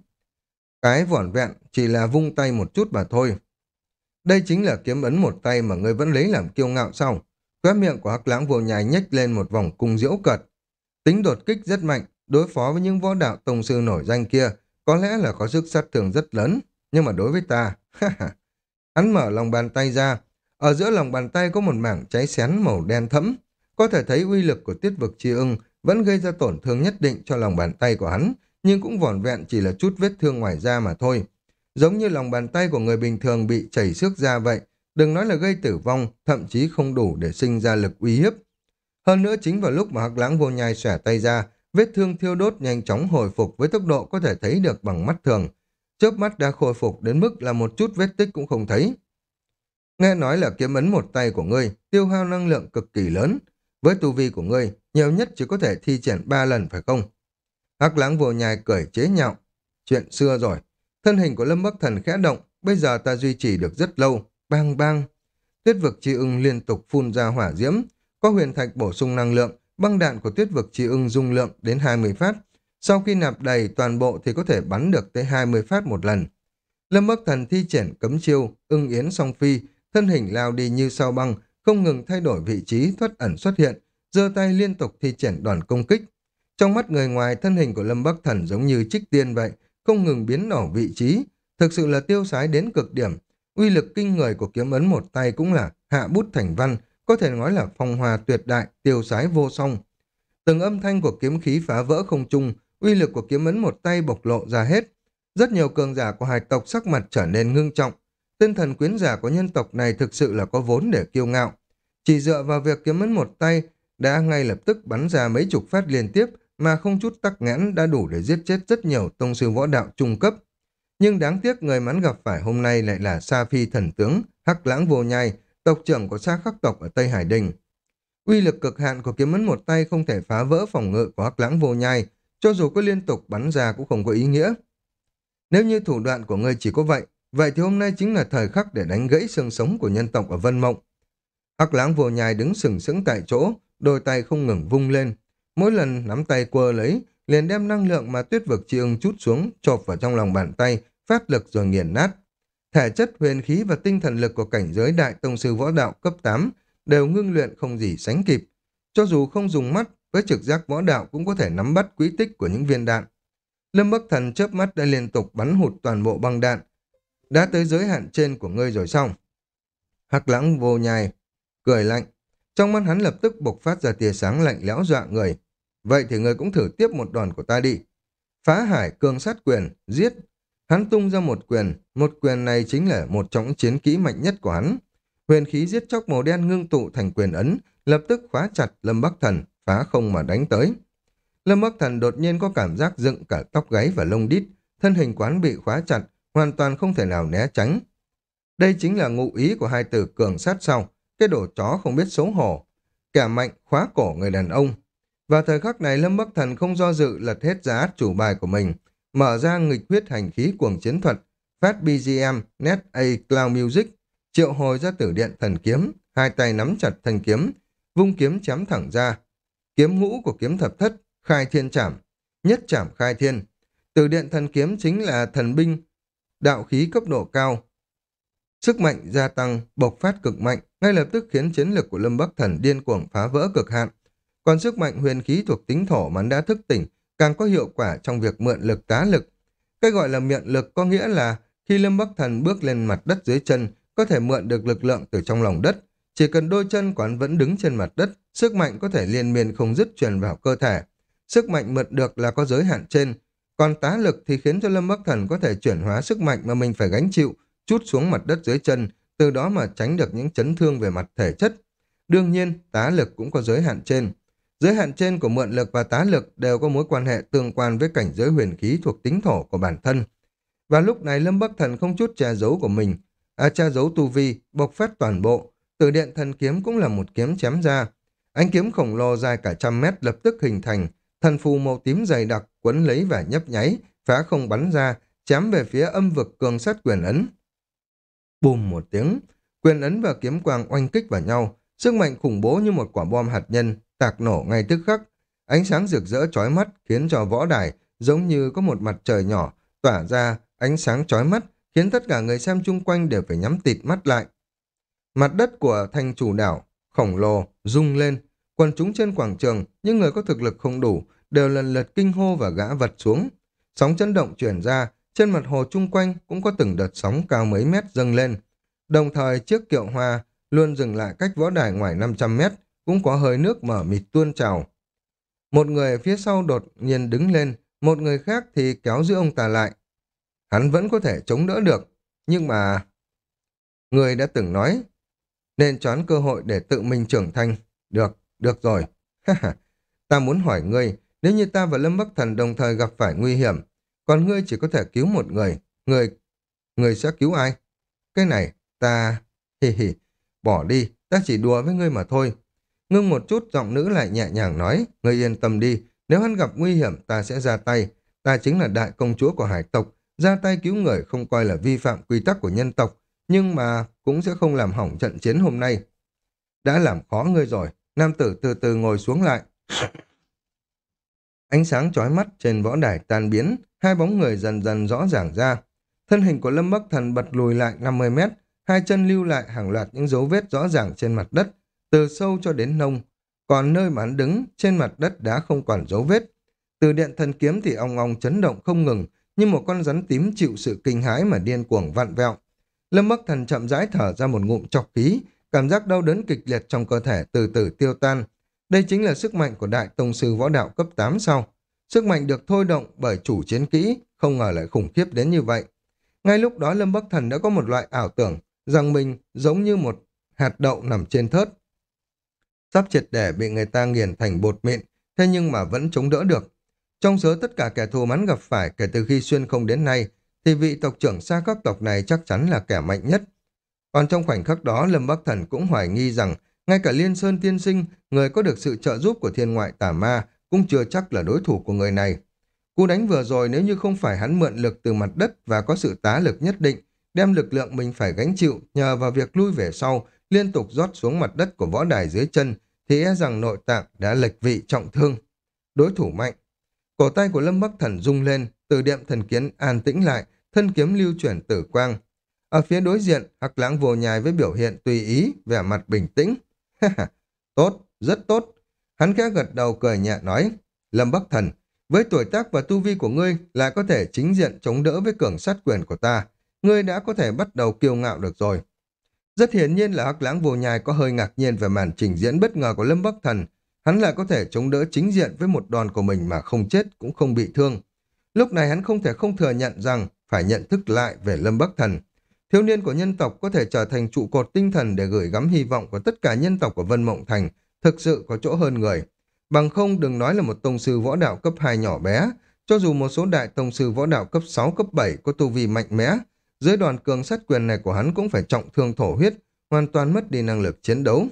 [SPEAKER 1] Cái vỏn vẹn chỉ là vung tay một chút mà thôi. Đây chính là kiếm ấn một tay mà ngươi vẫn lấy làm kiêu ngạo sau Khóe miệng của hắc lãng vô nhai nhếch lên một vòng cung diễu cật. Tính đột kích rất mạnh, đối phó với những võ đạo tông sư nổi danh kia, có lẽ là có sức sát thương rất lớn. Nhưng mà đối với ta, hắn mở lòng bàn tay ra. Ở giữa lòng bàn tay có một mảng cháy xén màu đen thẫm. Có thể thấy uy lực của tiết vực chi ưng vẫn gây ra tổn thương nhất định cho lòng bàn tay của hắn, nhưng cũng vỏn vẹn chỉ là chút vết thương ngoài da mà thôi. Giống như lòng bàn tay của người bình thường bị chảy xước da vậy, đừng nói là gây tử vong, thậm chí không đủ để sinh ra lực uy hiếp. Hơn nữa chính vào lúc mà hắc lãng vô nhai xẻ tay ra, vết thương thiêu đốt nhanh chóng hồi phục với tốc độ có thể thấy được bằng mắt thường. Chớp mắt đã khôi phục đến mức là một chút vết tích cũng không thấy. Nghe nói là kiếm ấn một tay của ngươi, tiêu hao năng lượng cực kỳ lớn. Với tu vi của ngươi, nhiều nhất chỉ có thể thi triển ba lần phải không? Hắc lãng vô nhai cười chế nhạo. Chuyện xưa rồi. Thân hình của Lâm Bắc Thần khẽ động, bây giờ ta duy trì được rất lâu. Bang bang. Tuyết vực chi ưng liên tục phun ra hỏa diễm. Có huyền thạch bổ sung năng lượng, băng đạn của tuyết vực chi ưng dung lượng đến 20 phát. Sau khi nạp đầy toàn bộ thì có thể bắn được tới 20 phát một lần. Lâm Bắc Thần thi triển cấm chiêu, ưng yến song phi, thân hình lao đi như sao băng, không ngừng thay đổi vị trí thoát ẩn xuất hiện, giơ tay liên tục thi triển đoàn công kích. Trong mắt người ngoài, thân hình của Lâm Bắc Thần giống như trích tiên vậy, không ngừng biến nổ vị trí, thực sự là tiêu sái đến cực điểm. Uy lực kinh người của kiếm ấn một tay cũng là hạ bút thành văn, có thể nói là phong hòa tuyệt đại, tiêu sái vô song. Từng âm thanh của kiếm khí phá vỡ không trung, uy lực của kiếm ấn một tay bộc lộ ra hết. Rất nhiều cường giả của hai tộc sắc mặt trở nên ngưng trọng. Tinh thần quyến giả của nhân tộc này thực sự là có vốn để kiêu ngạo. Chỉ dựa vào việc kiếm ấn một tay đã ngay lập tức bắn ra mấy chục phát liên tiếp mà không chút tắc nghẽn đã đủ để giết chết rất nhiều tông sư võ đạo trung cấp. Nhưng đáng tiếc người mắn gặp phải hôm nay lại là Sa Phi thần tướng, Hắc Lãng Vô Nhai, tộc trưởng của Sa Khắc tộc ở Tây Hải Đình. Uy lực cực hạn của kiếm ấn một tay không thể phá vỡ phòng ngự của Hắc Lãng Vô Nhai, cho dù có liên tục bắn ra cũng không có ý nghĩa. Nếu như thủ đoạn của ngươi chỉ có vậy, vậy thì hôm nay chính là thời khắc để đánh gãy xương sống của nhân tộc ở Vân Mộng. Hắc Lãng Vô Nhai đứng sừng sững tại chỗ, đôi tay không ngừng vung lên, Mỗi lần nắm tay quơ lấy, liền đem năng lượng mà tuyết vực chi ưng chút xuống, chộp vào trong lòng bàn tay, phát lực rồi nghiền nát. Thể chất huyền khí và tinh thần lực của cảnh giới đại tông sư võ đạo cấp 8 đều ngưng luyện không gì sánh kịp. Cho dù không dùng mắt, với trực giác võ đạo cũng có thể nắm bắt quý tích của những viên đạn. Lâm Bắc Thần chớp mắt đã liên tục bắn hụt toàn bộ băng đạn. Đã tới giới hạn trên của ngươi rồi xong. Hắc lãng vô nhai, cười lạnh. Trong mắt hắn lập tức bộc phát ra tia sáng lạnh lẽo dọa người. Vậy thì người cũng thử tiếp một đòn của ta đi. Phá hải cường sát quyền, giết. Hắn tung ra một quyền, một quyền này chính là một trong những chiến kỹ mạnh nhất của hắn. Huyền khí giết chóc màu đen ngưng tụ thành quyền ấn, lập tức khóa chặt Lâm Bắc Thần, phá không mà đánh tới. Lâm Bắc Thần đột nhiên có cảm giác dựng cả tóc gáy và lông đít, thân hình quán bị khóa chặt, hoàn toàn không thể nào né tránh. Đây chính là ngụ ý của hai từ cường sát sau, cái đồ chó không biết xấu hổ. Kẻ mạnh khóa cổ người đàn ông, và thời khắc này Lâm Bắc Thần không do dự lật hết giá chủ bài của mình, mở ra nghịch huyết hành khí cuồng chiến thuật, phát BGM, Net A Cloud Music, triệu hồi ra tử điện thần kiếm, hai tay nắm chặt thanh kiếm, vung kiếm chém thẳng ra. Kiếm ngũ của kiếm thập thất, khai thiên chảm, nhất chảm khai thiên. tử điện thần kiếm chính là thần binh, đạo khí cấp độ cao. Sức mạnh gia tăng, bộc phát cực mạnh, ngay lập tức khiến chiến lực của Lâm Bắc Thần điên cuồng phá vỡ cực hạn. Còn sức mạnh huyền khí thuộc tính thổ mà đã thức tỉnh, càng có hiệu quả trong việc mượn lực tá lực. Cái gọi là mượn lực có nghĩa là khi Lâm Bắc Thần bước lên mặt đất dưới chân, có thể mượn được lực lượng từ trong lòng đất. Chỉ cần đôi chân quán vẫn đứng trên mặt đất, sức mạnh có thể liên miên không dứt truyền vào cơ thể. Sức mạnh mượn được là có giới hạn trên, còn tá lực thì khiến cho Lâm Bắc Thần có thể chuyển hóa sức mạnh mà mình phải gánh chịu, chút xuống mặt đất dưới chân, từ đó mà tránh được những chấn thương về mặt thể chất. Đương nhiên, tá lực cũng có giới hạn trên. Giới hạn trên của mượn lực và tá lực đều có mối quan hệ tương quan với cảnh giới huyền khí thuộc tính thổ của bản thân. Và lúc này Lâm Bắc Thần không chút che giấu của mình, à che giấu tu vi, bộc phát toàn bộ. Từ điện thần kiếm cũng là một kiếm chém ra. Ánh kiếm khổng lồ dài cả trăm mét lập tức hình thành, thần phù màu tím dày đặc quấn lấy và nhấp nháy, phá không bắn ra, chém về phía âm vực cường sát quyền ấn. Bùm một tiếng, quyền ấn và kiếm quang oanh kích vào nhau, sức mạnh khủng bố như một quả bom hạt nhân, tạc nổ ngay tức khắc. Ánh sáng rực rỡ chói mắt khiến cho võ đài giống như có một mặt trời nhỏ tỏa ra ánh sáng chói mắt khiến tất cả người xem chung quanh đều phải nhắm tịt mắt lại. Mặt đất của thành chủ đảo khổng lồ rung lên, quần chúng trên quảng trường, những người có thực lực không đủ đều lần lượt kinh hô và gã vật xuống. Sóng chấn động chuyển ra, trên mặt hồ chung quanh cũng có từng đợt sóng cao mấy mét dâng lên. Đồng thời chiếc kiệu hoa luôn dừng lại cách võ đài ngoài 500 mét, cũng có hơi nước mở mịt tuôn trào. Một người phía sau đột nhiên đứng lên, một người khác thì kéo giữ ông ta lại. Hắn vẫn có thể chống đỡ được, nhưng mà... Người đã từng nói, nên choán cơ hội để tự mình trưởng thành. Được, được rồi. ta muốn hỏi ngươi, nếu như ta và Lâm Bắc Thần đồng thời gặp phải nguy hiểm, còn ngươi chỉ có thể cứu một người, người... Người sẽ cứu ai? Cái này, ta... Hì hì, bỏ đi, ta chỉ đùa với ngươi mà thôi. Ngưng một chút, giọng nữ lại nhẹ nhàng nói, ngươi yên tâm đi, nếu hắn gặp nguy hiểm ta sẽ ra tay. Ta chính là đại công chúa của hải tộc, ra tay cứu người không coi là vi phạm quy tắc của nhân tộc, nhưng mà cũng sẽ không làm hỏng trận chiến hôm nay. Đã làm khó ngươi rồi, nam tử từ từ ngồi xuống lại. Ánh sáng chói mắt trên võ đài tan biến, hai bóng người dần dần rõ ràng ra. Thân hình của Lâm Bắc Thần bật lùi lại 50 mét, hai chân lưu lại hàng loạt những dấu vết rõ ràng trên mặt đất, từ sâu cho đến nông. Còn nơi mà hắn đứng, trên mặt đất đã không còn dấu vết. Từ điện thần kiếm thì ong ong chấn động không ngừng, như một con rắn tím chịu sự kinh hãi mà điên cuồng vặn vẹo. Lâm Bắc Thần chậm rãi thở ra một ngụm chọc khí, cảm giác đau đớn kịch liệt trong cơ thể từ từ tiêu tan. Đây chính là sức mạnh của Đại Tông Sư Võ Đạo cấp 8 sau. Sức mạnh được thôi động bởi chủ chiến kỹ, không ngờ lại khủng khiếp đến như vậy. Ngay lúc đó Lâm Bắc Thần đã có một loại ảo tưởng rằng mình giống như một hạt đậu nằm trên thớt. Sắp triệt để bị người ta nghiền thành bột mịn, thế nhưng mà vẫn chống đỡ được. Trong số tất cả kẻ thù mắn gặp phải kể từ khi xuyên không đến nay, thì vị tộc trưởng xa các tộc này chắc chắn là kẻ mạnh nhất. Còn trong khoảnh khắc đó, Lâm Bắc Thần cũng hoài nghi rằng ngay cả Liên Sơn Tiên Sinh, người có được sự trợ giúp của thiên ngoại tà ma, cũng chưa chắc là đối thủ của người này. Cú đánh vừa rồi nếu như không phải hắn mượn lực từ mặt đất và có sự tá lực nhất định, đem lực lượng mình phải gánh chịu nhờ vào việc lui về sau, liên tục rót xuống mặt đất của võ đài dưới chân, thì e rằng nội tạng đã lệch vị trọng thương. Đối thủ mạnh. Cổ tay của Lâm Bắc Thần rung lên, từ điệm thần kiến an tĩnh lại, thân kiếm lưu chuyển tử quang. Ở phía đối diện, Hắc Lãng vô nhai với biểu hiện tùy ý, vẻ mặt bình tĩnh. tốt, rất tốt. Hắn khẽ gật đầu cười nhẹ nói, Lâm Bắc Thần, với tuổi tác và tu vi của ngươi lại có thể chính diện chống đỡ với cường sát quyền của ta. Ngươi đã có thể bắt đầu kiêu ngạo được rồi. Rất hiển nhiên là Hắc Lãng vô nhai có hơi ngạc nhiên về màn trình diễn bất ngờ của Lâm Bắc Thần. Hắn lại có thể chống đỡ chính diện với một đòn của mình mà không chết cũng không bị thương. Lúc này hắn không thể không thừa nhận rằng phải nhận thức lại về Lâm Bắc Thần. Thiếu niên của nhân tộc có thể trở thành trụ cột tinh thần để gửi gắm hy vọng của tất cả nhân tộc của Vân Mộng Thành, thực sự có chỗ hơn người. Bằng không đừng nói là một tông sư võ đạo cấp 2 nhỏ bé, cho dù một số đại tông sư võ đạo cấp 6, cấp 7 có tu vi mạnh mẽ, dưới đoàn cường sát quyền này của hắn cũng phải trọng thương thổ huyết, hoàn toàn mất đi năng lực chiến đấu.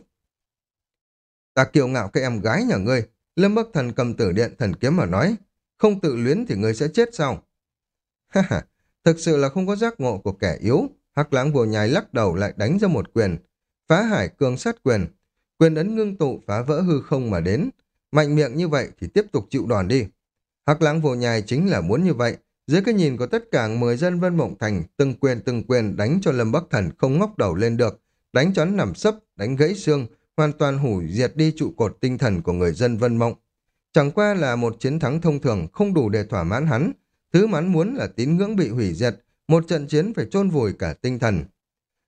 [SPEAKER 1] Ta kiêu ngạo cái em gái nhà ngươi, Lâm Bắc Thần cầm tử điện thần kiếm mà nói, không tự luyến thì ngươi sẽ chết sao? Ha ha, thực sự là không có giác ngộ của kẻ yếu, Hắc lãng vô nhai lắc đầu lại đánh ra một quyền, phá hải cường sát quyền, quyền ấn ngưng tụ phá vỡ hư không mà đến, mạnh miệng như vậy thì tiếp tục chịu đòn đi. Hắc lãng vô nhai chính là muốn như vậy, Dưới cái nhìn của tất cả mười dân Vân Mộng Thành, từng quyền từng quyền đánh cho Lâm Bắc Thần không ngóc đầu lên được, đánh chón nằm sấp, đánh gãy xương, hoàn toàn hủy diệt đi trụ cột tinh thần của người dân Vân Mộng. Chẳng qua là một chiến thắng thông thường không đủ để thỏa mãn hắn, thứ hắn muốn là tín ngưỡng bị hủy diệt, một trận chiến phải chôn vùi cả tinh thần.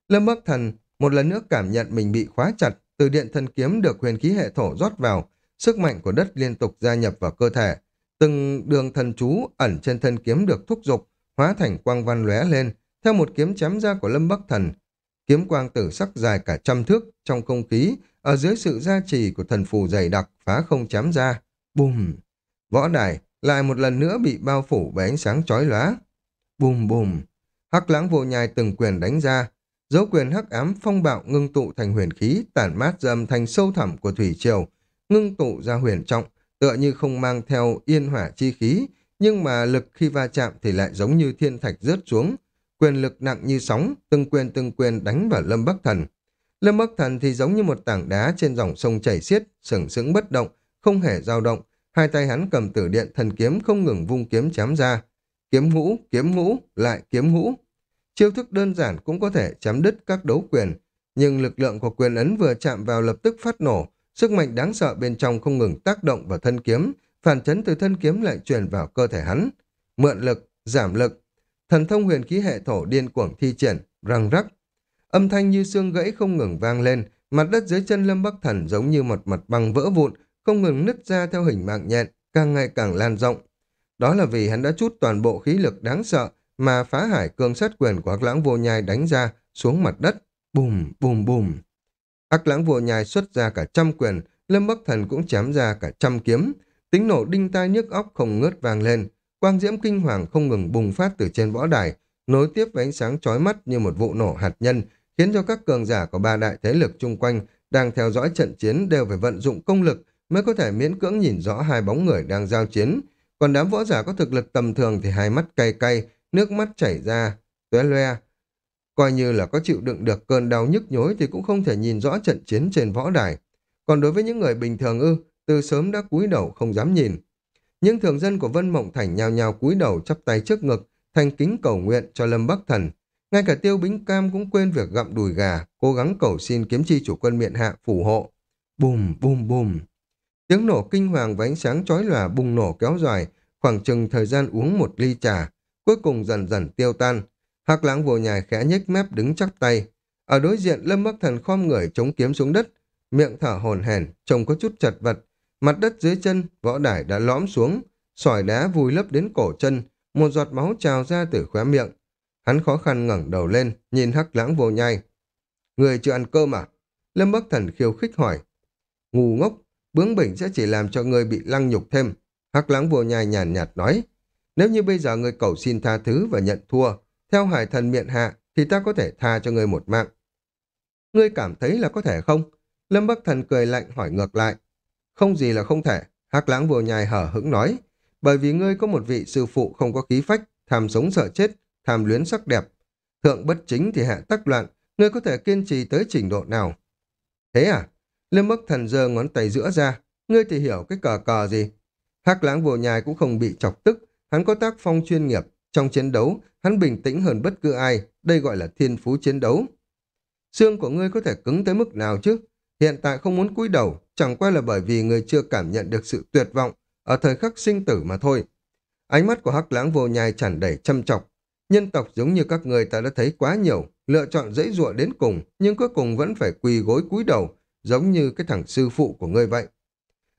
[SPEAKER 1] Lâm Bắc Thần một lần nữa cảm nhận mình bị khóa chặt, từ điện thần kiếm được huyền khí hệ thổ rót vào, sức mạnh của đất liên tục gia nhập vào cơ thể. Từng đường thần chú ẩn trên thân kiếm được thúc giục, hóa thành quang văn lóe lên, theo một kiếm chém ra của Lâm Bắc Thần. Kiếm quang tử sắc dài cả trăm thước trong không khí, ở dưới sự gia trì của thần phù dày đặc, phá không chém ra. Bùm! Võ đài lại một lần nữa bị bao phủ bởi ánh sáng chói lóa. Bùm bùm! Hắc lãng vô nhai từng quyền đánh ra, dấu quyền hắc ám phong bạo ngưng tụ thành huyền khí, tản mát ra âm thanh sâu thẳm của thủy triều, ngưng tụ ra huyền trọng, tựa như không mang theo yên hỏa chi khí, nhưng mà lực khi va chạm thì lại giống như thiên thạch rớt xuống, quyền lực nặng như sóng, từng quyền từng quyền đánh vào Lâm Bắc Thần. Lâm Bắc Thần thì giống như một tảng đá trên dòng sông chảy xiết, sừng sững bất động, không hề dao động, hai tay hắn cầm tử điện thần kiếm không ngừng vung kiếm chém ra. Kiếm ngũ, kiếm ngũ, lại kiếm ngũ. Chiêu thức đơn giản cũng có thể chém đứt các đấu quyền, nhưng lực lượng của quyền ấn vừa chạm vào lập tức phát nổ, sức mạnh đáng sợ bên trong không ngừng tác động vào thân kiếm, phản chấn từ thân kiếm lại truyền vào cơ thể hắn. Mượn lực, giảm lực, thần thông huyền khí hệ thổ điên cuồng thi triển, răng rắc. Âm thanh như xương gãy không ngừng vang lên, mặt đất dưới chân Lâm Bắc Thần giống như một mặt băng vỡ vụn, không ngừng nứt ra theo hình mạng nhện, càng ngày càng lan rộng. Đó là vì hắn đã chút toàn bộ khí lực đáng sợ mà phá hải cương sát quyền của Hắc Lãng Vô Nhai đánh ra xuống mặt đất. Bùm, bùm, bùm. Hắc Lãng Vô Nhai xuất ra cả trăm quyền, Lâm Bắc Thần cũng chém ra cả trăm kiếm. Tính nổ đinh tai nhức óc không ngớt vang lên. Quang diễm kinh hoàng không ngừng bùng phát từ trên võ đài, nối tiếp với ánh sáng chói mắt như một vụ nổ hạt nhân, khiến cho các cường giả của ba đại thế lực chung quanh đang theo dõi trận chiến đều phải vận dụng công lực mới có thể miễn cưỡng nhìn rõ hai bóng người đang giao chiến. Còn đám võ giả có thực lực tầm thường thì hai mắt cay cay, nước mắt chảy ra, tóe loe. Coi như là có chịu đựng được cơn đau nhức nhối thì cũng không thể nhìn rõ trận chiến trên võ đài. Còn đối với những người bình thường ư, từ sớm đã cúi đầu không dám nhìn. Những thường dân của Vân Mộng Thành nhào nhào cúi đầu chắp tay trước ngực, thành kính cầu nguyện cho Lâm Bắc Thần. Ngay cả Tiêu Bính Cam cũng quên việc gặm đùi gà, cố gắng cầu xin kiếm chi chủ quân miện hạ phù hộ. Bùm, bùm, bùm. Tiếng nổ kinh hoàng và ánh sáng chói lòa bùng nổ kéo dài, khoảng chừng thời gian uống một ly trà, cuối cùng dần dần tiêu tan. Hắc lãng vô nhài khẽ nhếch mép đứng chắc tay. Ở đối diện Lâm Bắc Thần khom người chống kiếm xuống đất, miệng thở hồn hển, trông có chút chật vật. Mặt đất dưới chân, võ đài đã lõm xuống, sỏi đá vùi lấp đến cổ chân, một giọt máu trào ra từ khóe miệng. Hắn khó khăn ngẩng đầu lên, nhìn hắc lãng vô nhai. Người chưa ăn cơm à? Lâm Bắc Thần khiêu khích hỏi. Ngu ngốc, bướng bỉnh sẽ chỉ làm cho người bị lăng nhục thêm. Hắc lãng vô nhai nhàn nhạt nói. Nếu như bây giờ người cầu xin tha thứ và nhận thua, theo hải thần miệng hạ, thì ta có thể tha cho người một mạng. Ngươi cảm thấy là có thể không? Lâm Bắc Thần cười lạnh hỏi ngược lại. Không gì là không thể, Hắc lãng vô nhai hở hững nói. Bởi vì ngươi có một vị sư phụ không có khí phách, tham sống sợ chết, tham luyến sắc đẹp. Thượng bất chính thì hạ tắc loạn, ngươi có thể kiên trì tới trình độ nào? Thế à? Lâm Bắc Thần giơ ngón tay giữa ra, ngươi thì hiểu cái cờ cờ gì? Hắc lãng vô nhai cũng không bị chọc tức, hắn có tác phong chuyên nghiệp. Trong chiến đấu, hắn bình tĩnh hơn bất cứ ai, đây gọi là thiên phú chiến đấu. Xương của ngươi có thể cứng tới mức nào chứ? Hiện tại không muốn cúi đầu, chẳng qua là bởi vì ngươi chưa cảm nhận được sự tuyệt vọng ở thời khắc sinh tử mà thôi. Ánh mắt của Hắc lãng vô nhai tràn đầy châm chọc. Nhân tộc giống như các người ta đã thấy quá nhiều, lựa chọn dãy dụa đến cùng, nhưng cuối cùng vẫn phải quỳ gối cúi đầu, giống như cái thằng sư phụ của ngươi vậy.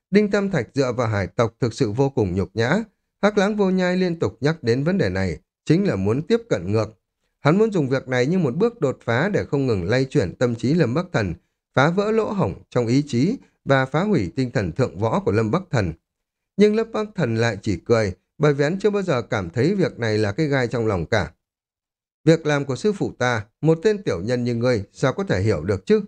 [SPEAKER 1] Đinh Tam Thạch dựa vào hải tộc thực sự vô cùng nhục nhã. Hắc lãng vô nhai liên tục nhắc đến vấn đề này, chính là muốn tiếp cận ngược. Hắn muốn dùng việc này như một bước đột phá để không ngừng lay chuyển tâm trí Lâm Bắc Thần, phá vỡ lỗ hổng trong ý chí và phá hủy tinh thần thượng võ của Lâm Bắc Thần. Nhưng Lâm Bắc Thần lại chỉ cười, bởi vì hắn chưa bao giờ cảm thấy việc này là cái gai trong lòng cả. Việc làm của sư phụ ta, một tên tiểu nhân như ngươi, sao có thể hiểu được chứ?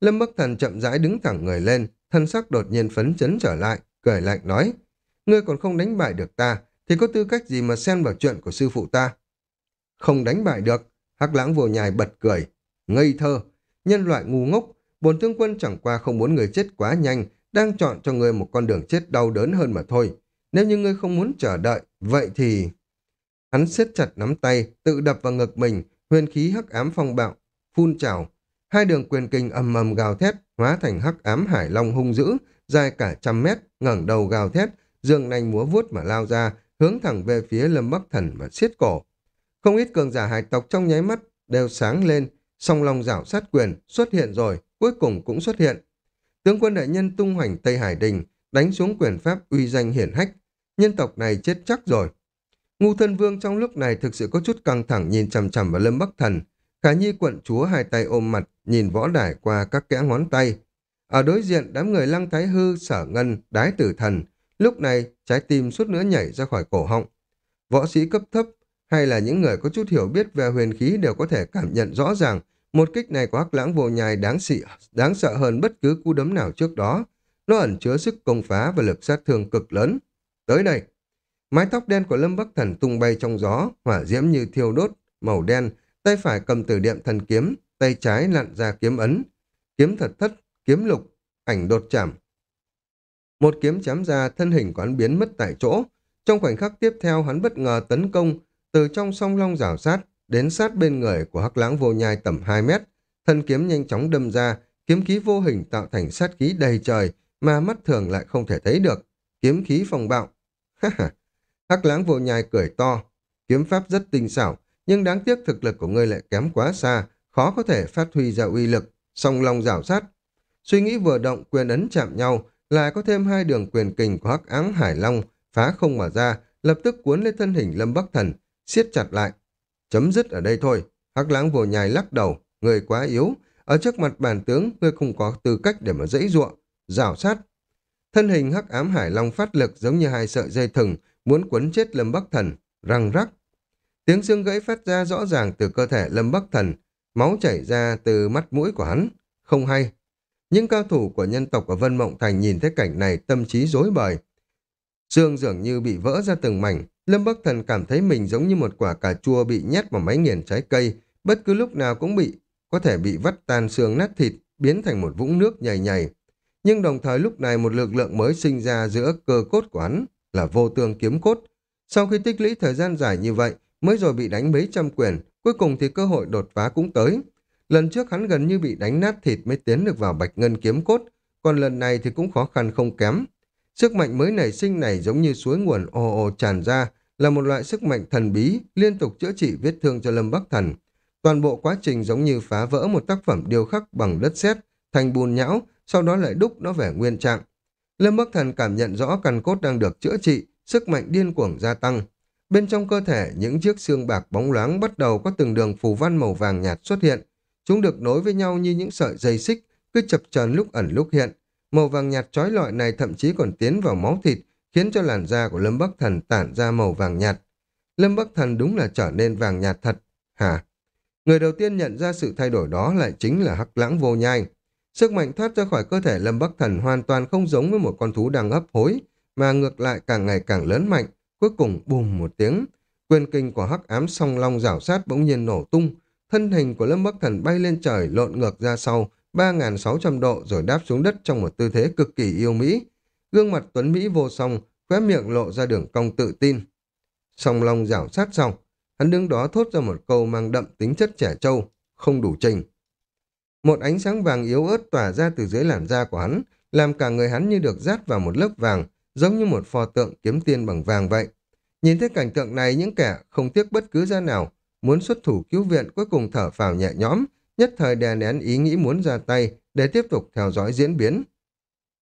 [SPEAKER 1] Lâm Bắc Thần chậm rãi đứng thẳng người lên, thân sắc đột nhiên phấn chấn trở lại, cười lạnh nói. Ngươi còn không đánh bại được ta, thì có tư cách gì mà xen vào chuyện của sư phụ ta? Không đánh bại được, Hắc lãng vô nhài bật cười. Ngây thơ, nhân loại ngu ngốc, bồn tướng quân chẳng qua không muốn người chết quá nhanh, đang chọn cho ngươi một con đường chết đau đớn hơn mà thôi. Nếu như ngươi không muốn chờ đợi, vậy thì... Hắn siết chặt nắm tay, tự đập vào ngực mình, huyền khí hắc ám phong bạo, phun trào. Hai đường quyền kinh ầm ầm gào thét, hóa thành hắc ám hải long hung dữ, dài cả trăm mét, ngẩng đầu gào thét, dương nanh múa vuốt mà lao ra, hướng thẳng về phía Lâm Bắc Thần và siết cổ. Không ít cường giả hải tộc trong nháy mắt đều sáng lên, song long rảo sát quyền xuất hiện rồi, cuối cùng cũng xuất hiện. Tướng quân đại nhân tung hoành Tây Hải Đình, đánh xuống quyền pháp uy danh hiển hách. Nhân tộc này chết chắc rồi. Ngu thân vương trong lúc này thực sự có chút căng thẳng nhìn chằm chằm vào Lâm Bắc Thần. Khả nhi quận chúa hai tay ôm mặt, nhìn võ đài qua các kẽ ngón tay. Ở đối diện, đám người lăng thái hư, sở ngân, đái tử thần. Lúc này, trái tim suốt nữa nhảy ra khỏi cổ họng. Võ sĩ cấp thấp, hay là những người có chút hiểu biết về huyền khí đều có thể cảm nhận rõ ràng một kích này của hắc lãng vô nhai đáng, xị, đáng sợ hơn bất cứ cú đấm nào trước đó. Nó ẩn chứa sức công phá và lực sát thương cực lớn. Tới đây, mái tóc đen của Lâm Bắc Thần tung bay trong gió, hỏa diễm như thiêu đốt, màu đen, tay phải cầm từ điện thần kiếm, tay trái lặn ra kiếm ấn. Kiếm thật thất, kiếm lục, ảnh đột chạm. Một kiếm chém ra, thân hình quán biến mất tại chỗ. Trong khoảnh khắc tiếp theo, hắn bất ngờ tấn công từ trong song long rào sát, đến sát bên người của hắc lãng vô nhai tầm 2 mét. Thân kiếm nhanh chóng đâm ra, kiếm khí vô hình tạo thành sát khí đầy trời mà mắt thường lại không thể thấy được. Kiếm khí phòng bạo. hắc lãng vô nhai cười to. Kiếm pháp rất tinh xảo, nhưng đáng tiếc thực lực của ngươi lại kém quá xa, khó có thể phát huy ra uy lực, song long rào sát. Suy nghĩ vừa động quyền ấn chạm nhau, lại có thêm hai đường quyền kình của hắc áng hải long phá không mà ra, lập tức cuốn lên thân hình lâm bắc thần, siết chặt lại. Chấm dứt ở đây thôi. Hắc lãng vồ nhài lắc đầu. Người quá yếu. Ở trước mặt bản tướng, ngươi không có tư cách để mà dãy ruộng. Rào sát. Thân hình hắc ám hải long phát lực giống như hai sợi dây thừng, muốn quấn chết Lâm Bắc Thần. Răng rắc. Tiếng xương gãy phát ra rõ ràng từ cơ thể Lâm Bắc Thần. Máu chảy ra từ mắt mũi của hắn. Không hay. Những cao thủ của nhân tộc ở Vân Mộng Thành nhìn thấy cảnh này tâm trí rối bời. Xương dường như bị vỡ ra từng mảnh, Lâm Bắc Thần cảm thấy mình giống như một quả cà chua bị nhét vào máy nghiền trái cây, bất cứ lúc nào cũng bị, có thể bị vắt tan xương nát thịt, biến thành một vũng nước nhầy nhầy. Nhưng đồng thời lúc này một lực lượng mới sinh ra giữa cơ cốt của hắn là vô tương kiếm cốt. Sau khi tích lũy thời gian dài như vậy, mới rồi bị đánh mấy trăm quyền, cuối cùng thì cơ hội đột phá cũng tới. Lần trước hắn gần như bị đánh nát thịt mới tiến được vào bạch ngân kiếm cốt, còn lần này thì cũng khó khăn không kém. Sức mạnh mới nảy sinh này giống như suối nguồn ồ ồ tràn ra, là một loại sức mạnh thần bí, liên tục chữa trị vết thương cho Lâm Bắc Thần. Toàn bộ quá trình giống như phá vỡ một tác phẩm điêu khắc bằng đất sét thành bùn nhão, sau đó lại đúc nó về nguyên trạng. Lâm Bắc Thần cảm nhận rõ căn cốt đang được chữa trị, sức mạnh điên cuồng gia tăng. Bên trong cơ thể, những chiếc xương bạc bóng loáng bắt đầu có từng đường phù văn màu vàng nhạt xuất hiện. Chúng được nối với nhau như những sợi dây xích, cứ chập chờn lúc ẩn lúc hiện, Màu vàng nhạt trói lọi này thậm chí còn tiến vào máu thịt, khiến cho làn da của Lâm Bắc Thần tản ra màu vàng nhạt. Lâm Bắc Thần đúng là trở nên vàng nhạt thật. Hả? Người đầu tiên nhận ra sự thay đổi đó lại chính là Hắc Lãng Vô Nhai. Sức mạnh thoát ra khỏi cơ thể Lâm Bắc Thần hoàn toàn không giống với một con thú đang ấp hối, mà ngược lại càng ngày càng lớn mạnh, cuối cùng bùm một tiếng. Quyền kinh của Hắc Ám song long rảo sát bỗng nhiên nổ tung, thân hình của Lâm Bắc Thần bay lên trời lộn ngược ra sau, 3.600 độ rồi đáp xuống đất trong một tư thế cực kỳ yêu Mỹ. Gương mặt Tuấn Mỹ vô song, khóe miệng lộ ra đường cong tự tin. Song long rảo sát xong, hắn đứng đó thốt ra một câu mang đậm tính chất trẻ trâu, không đủ trình. Một ánh sáng vàng yếu ớt tỏa ra từ dưới làn da của hắn, làm cả người hắn như được dát vào một lớp vàng, giống như một pho tượng kiếm tiên bằng vàng vậy. Nhìn thấy cảnh tượng này, những kẻ không tiếc bất cứ ra nào, muốn xuất thủ cứu viện cuối cùng thở phào nhẹ nhõm, nhất thời đè nén ý nghĩ muốn ra tay để tiếp tục theo dõi diễn biến.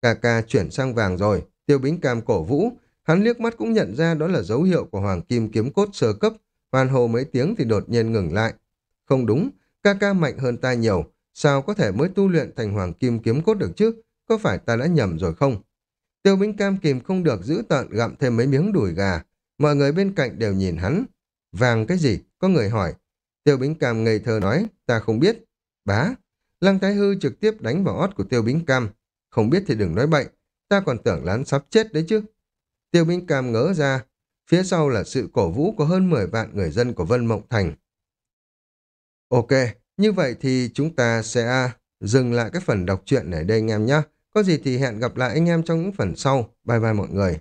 [SPEAKER 1] Cà ca chuyển sang vàng rồi, tiêu bính cam cổ vũ, hắn liếc mắt cũng nhận ra đó là dấu hiệu của hoàng kim kiếm cốt sơ cấp, hoàn hồ mấy tiếng thì đột nhiên ngừng lại. Không đúng, ca ca mạnh hơn ta nhiều, sao có thể mới tu luyện thành hoàng kim kiếm cốt được chứ, có phải ta đã nhầm rồi không? Tiêu bính cam kìm không được giữ tận gặm thêm mấy miếng đùi gà, mọi người bên cạnh đều nhìn hắn. Vàng cái gì? Có người hỏi, Tiêu Bính Cam ngây thơ nói, ta không biết. Bá, Lăng Thái Hư trực tiếp đánh vào ót của Tiêu Bính Cam. Không biết thì đừng nói bậy, ta còn tưởng lán sắp chết đấy chứ. Tiêu Bính Cam ngỡ ra, phía sau là sự cổ vũ của hơn 10 vạn người dân của Vân Mộng Thành. Ok, như vậy thì chúng ta sẽ dừng lại cái phần đọc truyện này đây anh em nhé. Có gì thì hẹn gặp lại anh em trong những phần sau. Bye bye mọi người.